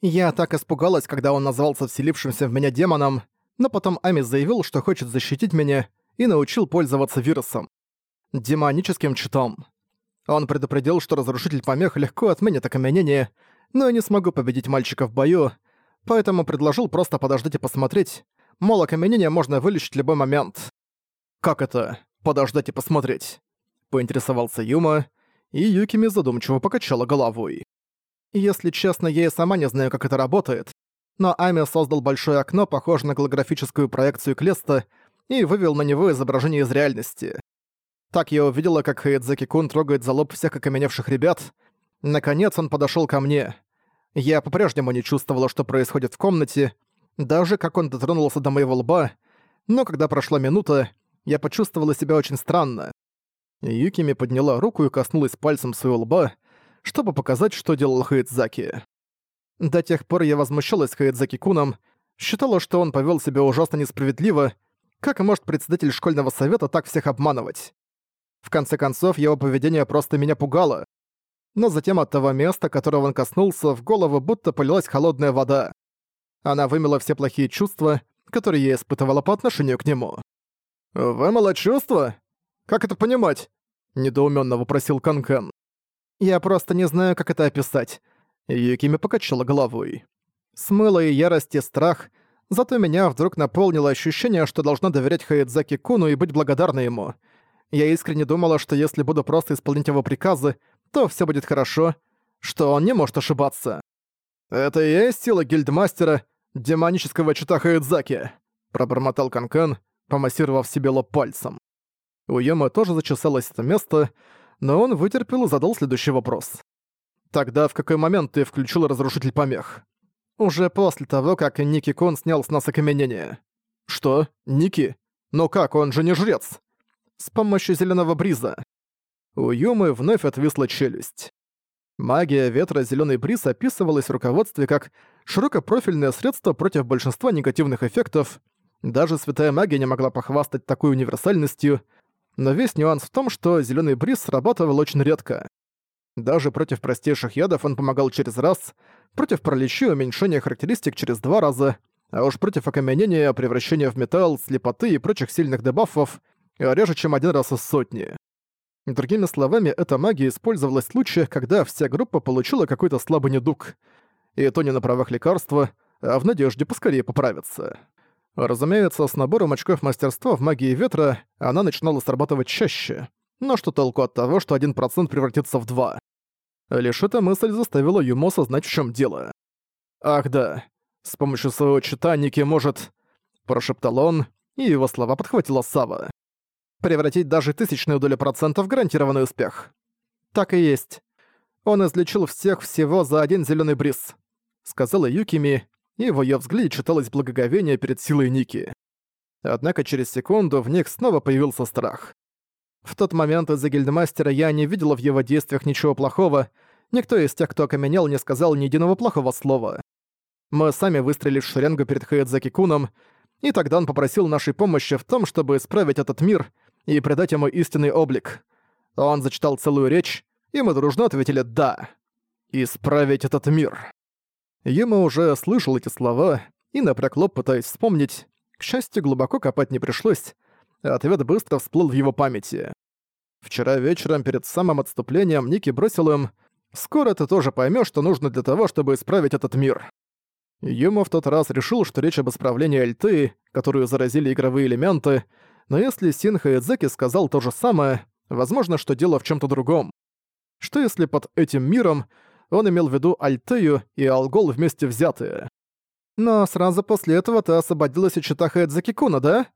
Я так испугалась, когда он назвался вселившимся в меня демоном, но потом Ами заявил, что хочет защитить меня, и научил пользоваться вирусом. Демоническим читом. Он предупредил, что разрушитель помех легко отменит окаменение, но я не смогу победить мальчика в бою, поэтому предложил просто подождать и посмотреть, мол, окаменение можно вылечить в любой момент. «Как это? Подождать и посмотреть?» — поинтересовался Юма, и Юкими задумчиво покачала головой. Если честно, я и сама не знаю, как это работает, но Ами создал большое окно, похожее на голографическую проекцию Клеста, и вывел на него изображение из реальности. Так я увидела, как Хайдзаки-кун трогает за лоб всех окаменевших ребят. Наконец он подошёл ко мне. Я по-прежнему не чувствовала, что происходит в комнате, даже как он дотронулся до моего лба, но когда прошла минута, я почувствовала себя очень странно. Юкими подняла руку и коснулась пальцем своего лба, чтобы показать, что делал Хайдзаки. До тех пор я возмущалась Хайдзаки-куном, считала, что он повел себя ужасно несправедливо, как может председатель школьного совета так всех обманывать? В конце концов, его поведение просто меня пугало. Но затем от того места, которого он коснулся, в голову будто полилась холодная вода. Она вымела все плохие чувства, которые я испытывала по отношению к нему. «Вымыла чувства? Как это понимать?» — недоуменно вопросил Канкан. «Я просто не знаю, как это описать». Юкими покачала головой. Смыла и ярость, и страх, Зато меня вдруг наполнило ощущение, что должна доверять Хаидзаки Куну и быть благодарна ему. Я искренне думала, что если буду просто исполнять его приказы, то все будет хорошо, что он не может ошибаться. «Это и есть сила гильдмастера, демонического чита Хаидзаки», пробормотал Канкан, помассировав себе лоб пальцем. У Йома тоже зачесалось это место, но он вытерпел и задал следующий вопрос. «Тогда в какой момент ты включил разрушитель помех?» Уже после того, как Ники Кон снял с нас окаменение. Что? Ники? Но как, он же не жрец? С помощью зеленого бриза. У Юмы вновь отвисла челюсть. Магия ветра зеленый бриз описывалась в руководстве как широкопрофильное средство против большинства негативных эффектов. Даже святая магия не могла похвастать такой универсальностью, но весь нюанс в том, что зеленый бриз срабатывал очень редко. Даже против простейших ядов он помогал через раз, против пролечи уменьшения характеристик через два раза, а уж против окаменения, превращения в металл, слепоты и прочих сильных дебафов реже, чем один раз из сотни. Другими словами, эта магия использовалась в случаях, когда вся группа получила какой-то слабый недуг. И то не на правах лекарства, а в надежде поскорее поправиться. Разумеется, с набором очков мастерства в магии ветра она начинала срабатывать чаще. Но что толку от того, что 1% превратится в 2? Лишь эта мысль заставила Юмо осознать, в чем дело. «Ах да, с помощью своего чита Ники может...» Прошептал он, и его слова подхватила Сава. «Превратить даже тысячную долю процентов в гарантированный успех». «Так и есть. Он излечил всех всего за один зеленый бриз», — сказала Юкими, и в её взгляде читалось благоговение перед силой Ники. Однако через секунду в них снова появился страх. В тот момент из-за гильдмастера я не видела в его действиях ничего плохого, никто из тех, кто окаменел, не сказал ни единого плохого слова. Мы сами выстрелили в шеренгу перед Хаэдзаки-куном, и тогда он попросил нашей помощи в том, чтобы исправить этот мир и придать ему истинный облик. Он зачитал целую речь, и мы дружно ответили «да». «Исправить этот мир». Юма уже слышал эти слова и напряг лоб, пытаясь вспомнить. К счастью, глубоко копать не пришлось, ответ быстро всплыл в его памяти. Вчера вечером перед самым отступлением Ники бросил им «Скоро ты тоже поймешь, что нужно для того, чтобы исправить этот мир». Юма в тот раз решил, что речь об исправлении Альты, которую заразили игровые элементы, но если Синха Эдзеки сказал то же самое, возможно, что дело в чем то другом. Что если под этим миром он имел в виду Альтею и Алгол вместе взятые? Но сразу после этого ты освободилась от Читаха Эдзеки-куна, да?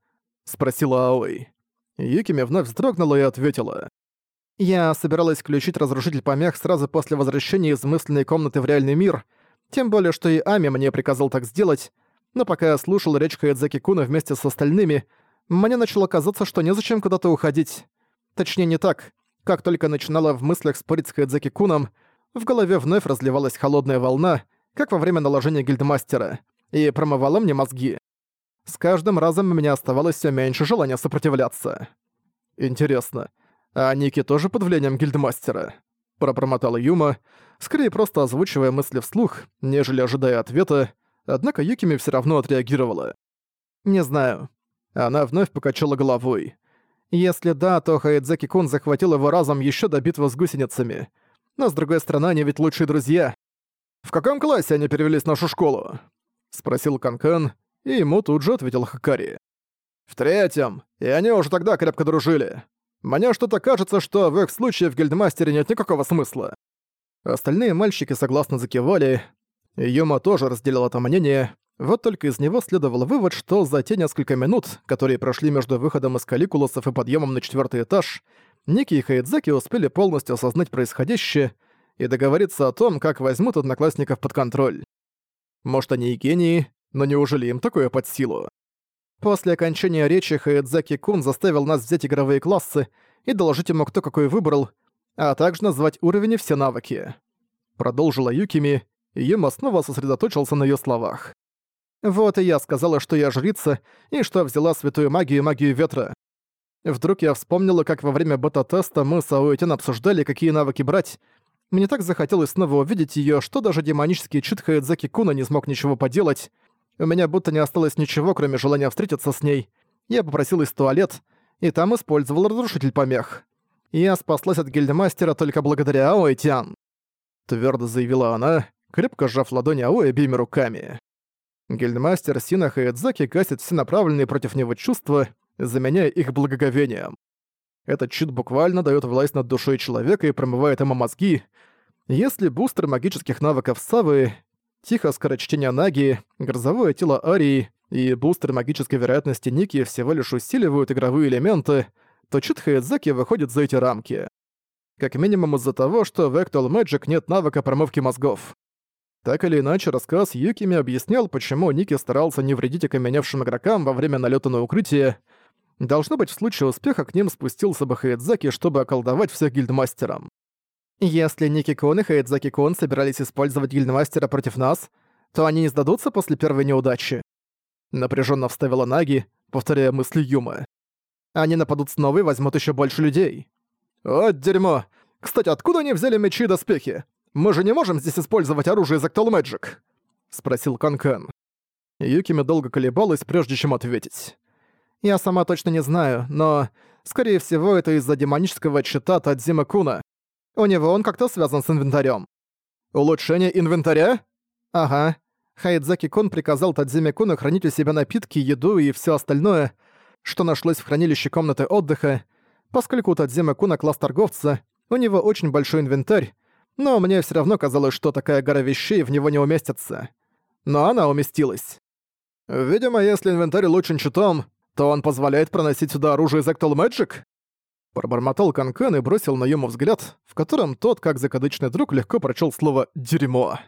— спросила Аой. Юкими вновь вздрогнула и ответила. «Я собиралась включить разрушитель помех сразу после возвращения из мысленной комнаты в реальный мир, тем более, что и Ами мне приказал так сделать, но пока я слушал речь Хаядзаки Куна вместе с остальными, мне начало казаться, что незачем куда-то уходить. Точнее, не так. Как только начинала в мыслях спорить с Хаядзаки Куном, в голове вновь разливалась холодная волна, как во время наложения гильдмастера, и промывала мне мозги. С каждым разом у меня оставалось все меньше желания сопротивляться. Интересно, а Ники тоже под влиянием гильдмастера? — пробормотала Юма, скорее просто озвучивая мысли вслух, нежели ожидая ответа, однако Юкими все равно отреагировала. «Не знаю». Она вновь покачала головой. «Если да, то Хаидзаки-кун захватил его разом еще до битвы с гусеницами. Но с другой стороны, они ведь лучшие друзья. «В каком классе они перевелись в нашу школу?» — спросил Канкан, и ему тут же ответил Хакари. «В третьем, и они уже тогда крепко дружили. Мне что-то кажется, что в их случае в гильдмастере нет никакого смысла». Остальные мальчики согласно закивали, Юма тоже разделил это мнение, вот только из него следовал вывод, что за те несколько минут, которые прошли между выходом из каликулосов и подъемом на четвертый этаж, Ники и Хайдзаки успели полностью осознать происходящее и договориться о том, как возьмут одноклассников под контроль. Может, они и гении, но неужели им такое под силу? После окончания речи Хайдзаки Кун заставил нас взять игровые классы и доложить ему, кто какой выбрал, а также назвать уровень и все навыки. Продолжила Юкими, и Юма снова сосредоточился на ее словах. Вот и я сказала, что я жрица, и что взяла святую магию и магию ветра. Вдруг я вспомнила, как во время бета-теста мы с Аоэтен обсуждали, какие навыки брать. Мне так захотелось снова увидеть её, что даже демонический чит Хаэдзаки Куна не смог ничего поделать. У меня будто не осталось ничего, кроме желания встретиться с ней. Я попросилась в туалет, и там использовал разрушитель помех. Я спаслась от гильдмастера только благодаря Аоэтян. Твёрдо заявила она, крепко сжав ладони Ао обеими руками. Гильдмастер Сина Хаэдзаки гасит все направленные против него чувства, заменяя их благоговением. Этот чит буквально дает власть над душой человека и промывает ему мозги. Если бустер магических навыков Савы, тихо скорочтение Наги, грозовое тело Арии и бустер магической вероятности Ники всего лишь усиливают игровые элементы, то чит Хаэдзаки выходит за эти рамки. Как минимум из-за того, что в Actual Magic нет навыка промывки мозгов. Так или иначе, рассказ Юкими объяснял, почему Ники старался не вредить окаменевшим игрокам во время налета на укрытие, Должно быть, в случае успеха к ним спустился бы Хаэдзаки, чтобы околдовать всех гильдмастерам. Если Ники Кон и Хаэдзаки Кон собирались использовать гильдмастера против нас, то они не сдадутся после первой неудачи. Напряженно вставила Наги, повторяя мысли Юмы. Они нападут снова и возьмут еще больше людей. «Вот дерьмо! Кстати, откуда они взяли мечи и доспехи? Мы же не можем здесь использовать оружие из Actual Magic?» — спросил Канкан. Юкими долго колебалась, прежде чем ответить. Я сама точно не знаю, но, скорее всего, это из-за демонического чита Тадзима Куна. У него он как-то связан с инвентарем. Улучшение инвентаря? Ага. Хайдзаки Кун приказал Тадзиме Куну хранить у себя напитки, еду и все остальное, что нашлось в хранилище комнаты отдыха. Поскольку у Тадзима Куна класс торговца, у него очень большой инвентарь, но мне все равно казалось, что такая гора вещей в него не уместится. Но она уместилась. Видимо, если инвентарь улучшен читом, то он позволяет проносить сюда оружие из Actual Magic?» Пробормотал Канкан и бросил на Юму взгляд, в котором тот, как закадычный друг, легко прочел слово «дерьмо».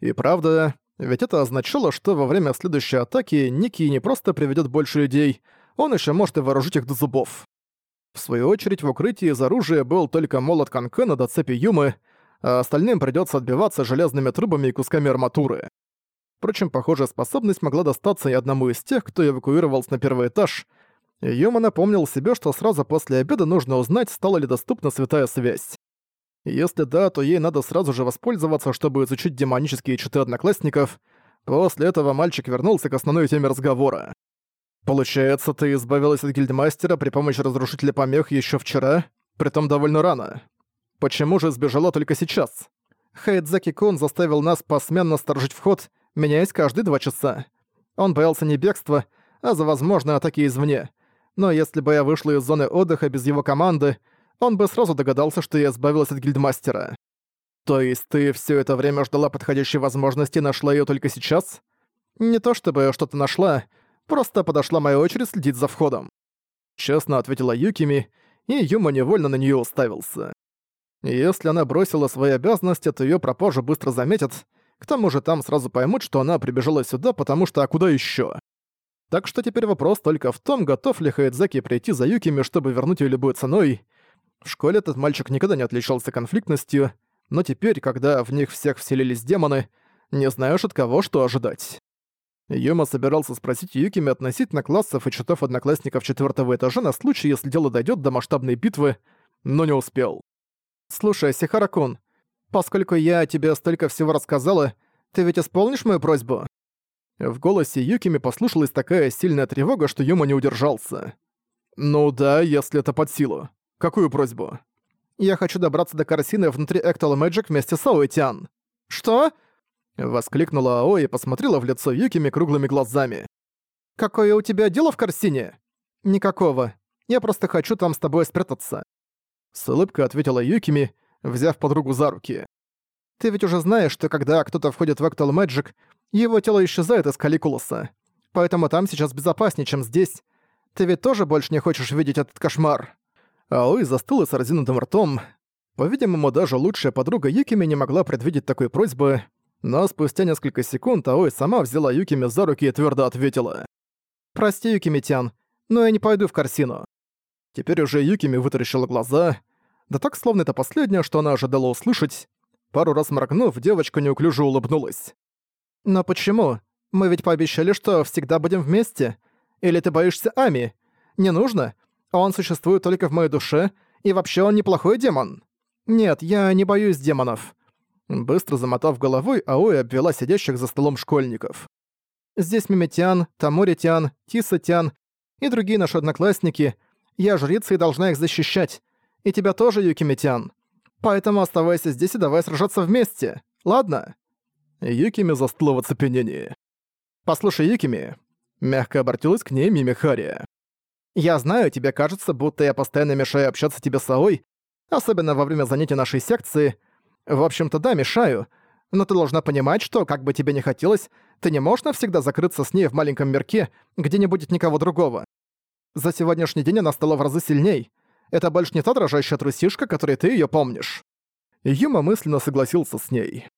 И правда, ведь это означало, что во время следующей атаки Ники не просто приведет больше людей, он еще может и вооружить их до зубов. В свою очередь, в укрытии из оружия был только молот Канкана до цепи Юмы, а остальным придется отбиваться железными трубами и кусками арматуры. Впрочем, похожая способность могла достаться и одному из тех, кто эвакуировался на первый этаж. Юма напомнил себе, что сразу после обеда нужно узнать, стала ли доступна святая связь. Если да, то ей надо сразу же воспользоваться, чтобы изучить демонические читы одноклассников. После этого мальчик вернулся к основной теме разговора. «Получается, ты избавилась от гильдмастера при помощи разрушителя помех еще вчера, притом довольно рано. Почему же сбежала только сейчас?» Хайдзаки Кун заставил нас посменно сторожить вход меняясь каждые два часа. Он боялся не бегства, а за возможные атаки извне. Но если бы я вышла из зоны отдыха без его команды, он бы сразу догадался, что я избавилась от гильдмастера. То есть ты все это время ждала подходящей возможности и нашла ее только сейчас? Не то чтобы я что-то нашла, просто подошла моя очередь следить за входом. Честно ответила Юкими, и Юма невольно на нее уставился. Если она бросила свои обязанности, то ее пропажу быстро заметят, к тому же там сразу поймут, что она прибежала сюда, потому что а куда еще? Так что теперь вопрос только в том, готов ли Хайдзаки прийти за Юкими, чтобы вернуть ее любой ценой. В школе этот мальчик никогда не отличался конфликтностью, но теперь, когда в них всех вселились демоны, не знаешь от кого что ожидать. Юма собирался спросить Юкими относительно классов и читов одноклассников четвертого этажа на случай, если дело дойдет до масштабной битвы, но не успел. «Слушай, Сихаракун, поскольку я тебе столько всего рассказала, ты ведь исполнишь мою просьбу?» В голосе Юкими послушалась такая сильная тревога, что Юма не удержался. «Ну да, если это под силу. Какую просьбу?» «Я хочу добраться до Корсины внутри Actual Magic вместе с Аоитян». «Что?» Воскликнула Ао и посмотрела в лицо Юкими круглыми глазами. «Какое у тебя дело в Корсине?» «Никакого. Я просто хочу там с тобой спрятаться». С улыбкой ответила Юкими, взяв подругу за руки. «Ты ведь уже знаешь, что когда кто-то входит в Actual Magic, его тело исчезает из Каликулуса. Поэтому там сейчас безопаснее, чем здесь. Ты ведь тоже больше не хочешь видеть этот кошмар?» Аой застыла с разинутым ртом. По-видимому, даже лучшая подруга Юкими не могла предвидеть такой просьбы, но спустя несколько секунд Аой сама взяла Юкими за руки и твердо ответила. «Прости, Юкими-тян, но я не пойду в Корсину». Теперь уже Юкими вытаращила глаза, да так, словно это последнее, что она ожидала услышать. Пару раз моргнув, девочка неуклюже улыбнулась. «Но почему? Мы ведь пообещали, что всегда будем вместе. Или ты боишься Ами? Не нужно. Он существует только в моей душе, и вообще он неплохой демон. Нет, я не боюсь демонов». Быстро замотав головой, Аой обвела сидящих за столом школьников. «Здесь Мимитян, Тамуритян, Тисатян и другие наши одноклассники. Я жрица и должна их защищать. И тебя тоже, Юкимитян. Поэтому оставайся здесь и давай сражаться вместе. Ладно?» Юкими застыла в оцепенении. «Послушай, Юкими», — мягко обратилась к ней Мимихария. «Я знаю, тебе кажется, будто я постоянно мешаю общаться тебе с Аой, особенно во время занятий нашей секции. В общем-то, да, мешаю, но ты должна понимать, что, как бы тебе ни хотелось, ты не можешь навсегда закрыться с ней в маленьком мирке, где не будет никого другого. За сегодняшний день она стала в разы сильней. Это больше не та дрожащая трусишка, которой ты её помнишь». Юма мысленно согласился с ней.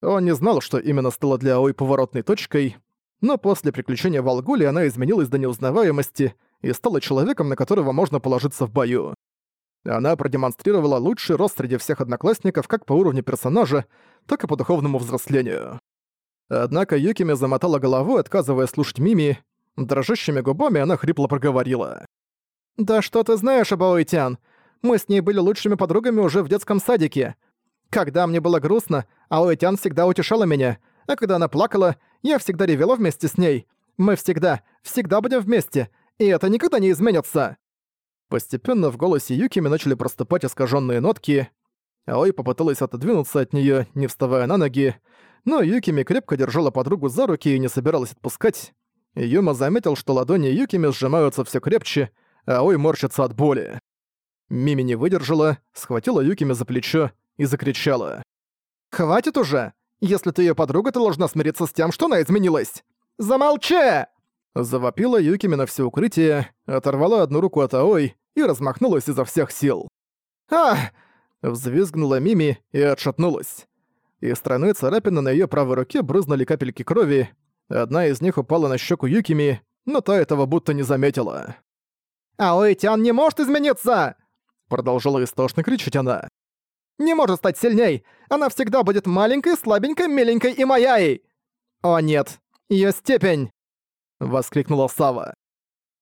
Он не знал, что именно стало для Аой поворотной точкой, но после приключения в Алгуле она изменилась до неузнаваемости и стала человеком, на которого можно положиться в бою. Она продемонстрировала лучший рост среди всех одноклассников как по уровню персонажа, так и по духовному взрослению. Однако Юкими замотала головой, отказывая слушать Мими. Дрожащими губами она хрипло проговорила. «Да что ты знаешь об Аоитян? Мы с ней были лучшими подругами уже в детском садике. Когда мне было грустно, Аоэтян всегда утешала меня, а когда она плакала, я всегда ревела вместе с ней. Мы всегда, всегда будем вместе, и это никогда не изменится!» Постепенно в голосе Юкими начали проступать искаженные нотки. Аой попыталась отодвинуться от нее, не вставая на ноги, но Юкими крепко держала подругу за руки и не собиралась отпускать. Юма заметил, что ладони Юкими сжимаются все крепче, Аой морщится от боли. Мими не выдержала, схватила Юкими за плечо и закричала. «Хватит уже! Если ты её подруга, ты должна смириться с тем, что она изменилась! Замолчи!» Завопила Юкими на все укрытие, оторвала одну руку от Аой и размахнулась изо всех сил. «Ах!» — взвизгнула Мими и отшатнулась. Из стороны царапины на её правой руке брызнули капельки крови, одна из них упала на щеку Юкими, но та этого будто не заметила. «Аой-тян не может измениться!» Продолжала истошно кричать она не может стать сильней. Она всегда будет маленькой, слабенькой, миленькой и моей. О нет, ее степень! Воскликнула Сава.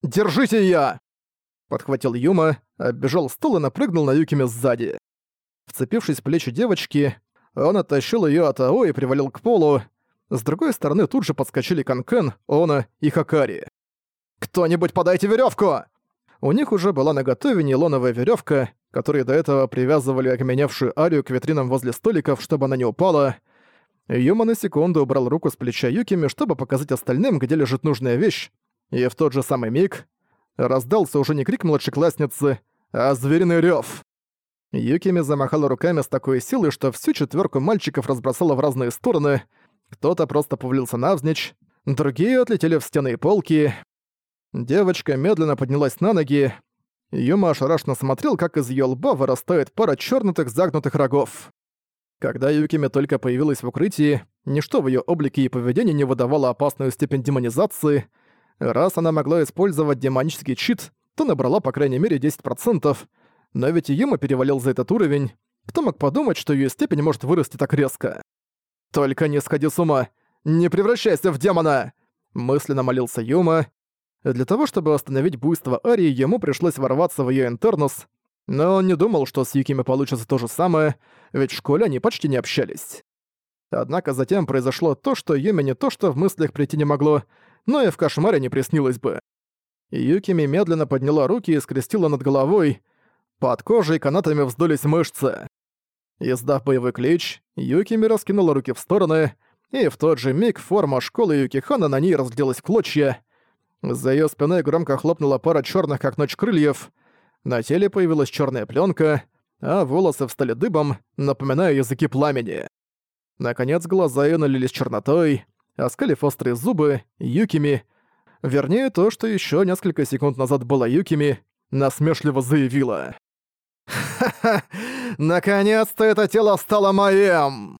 Держите ее! Подхватил Юма, оббежал стул и напрыгнул на Юкиме сзади. Вцепившись в плечи девочки, он оттащил ее от Ао и привалил к полу. С другой стороны тут же подскочили Канкен, Она и Хакари. «Кто-нибудь подайте веревку! У них уже была наготове нейлоновая веревка, которые до этого привязывали окаменевшую Арию к витринам возле столиков, чтобы она не упала. Юма на секунду убрал руку с плеча Юкими, чтобы показать остальным, где лежит нужная вещь, и в тот же самый миг раздался уже не крик младшеклассницы, а звериный рёв. Юкими замахала руками с такой силой, что всю четверку мальчиков разбросала в разные стороны, кто-то просто повалился навзничь, другие отлетели в стены и полки. Девочка медленно поднялась на ноги, Юма ошарашенно смотрел, как из её лба вырастает пара чёрнутых загнутых рогов. Когда Юкими только появилась в укрытии, ничто в её облике и поведении не выдавало опасную степень демонизации. Раз она могла использовать демонический чит, то набрала по крайней мере 10%, но ведь Юма перевалил за этот уровень. Кто мог подумать, что её степень может вырасти так резко? «Только не сходи с ума! Не превращайся в демона!» Мысленно молился Юма, для того, чтобы остановить буйство Арии, ему пришлось ворваться в её интернус. Но он не думал, что с Юкими получится то же самое, ведь в школе они почти не общались. Однако затем произошло то, что Юми не то что в мыслях прийти не могло, но и в кошмаре не приснилось бы. Юкими медленно подняла руки и скрестила над головой. Под кожей канатами вздулись мышцы. Издав боевой клич, Юкими раскинула руки в стороны, и в тот же миг форма школы Юкихана на ней разделилась в клочья. За её спиной громко хлопнула пара чёрных как ночь крыльев, на теле появилась чёрная плёнка, а волосы встали дыбом, напоминая языки пламени. Наконец глаза её налились чернотой, оскалив острые зубы, Юкими, вернее то, что ещё несколько секунд назад было Юкими, насмешливо заявила. «Ха-ха! Наконец-то это тело стало моим!»